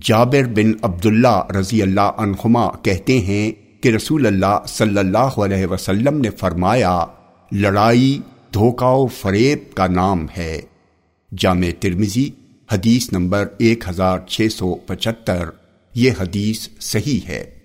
جابر بن عبداللہ رضی اللہ عنہما کہتے ہیں کہ رسول اللہ صلی اللہ علیہ وسلم نے فرمایا، لڑائی دھوکا و فریب کا نام ہے۔ جامع ترمزی حدیث نمبر ایک ہزار چھ سو پچہتر۔ یہ حدیث صحیح ہے۔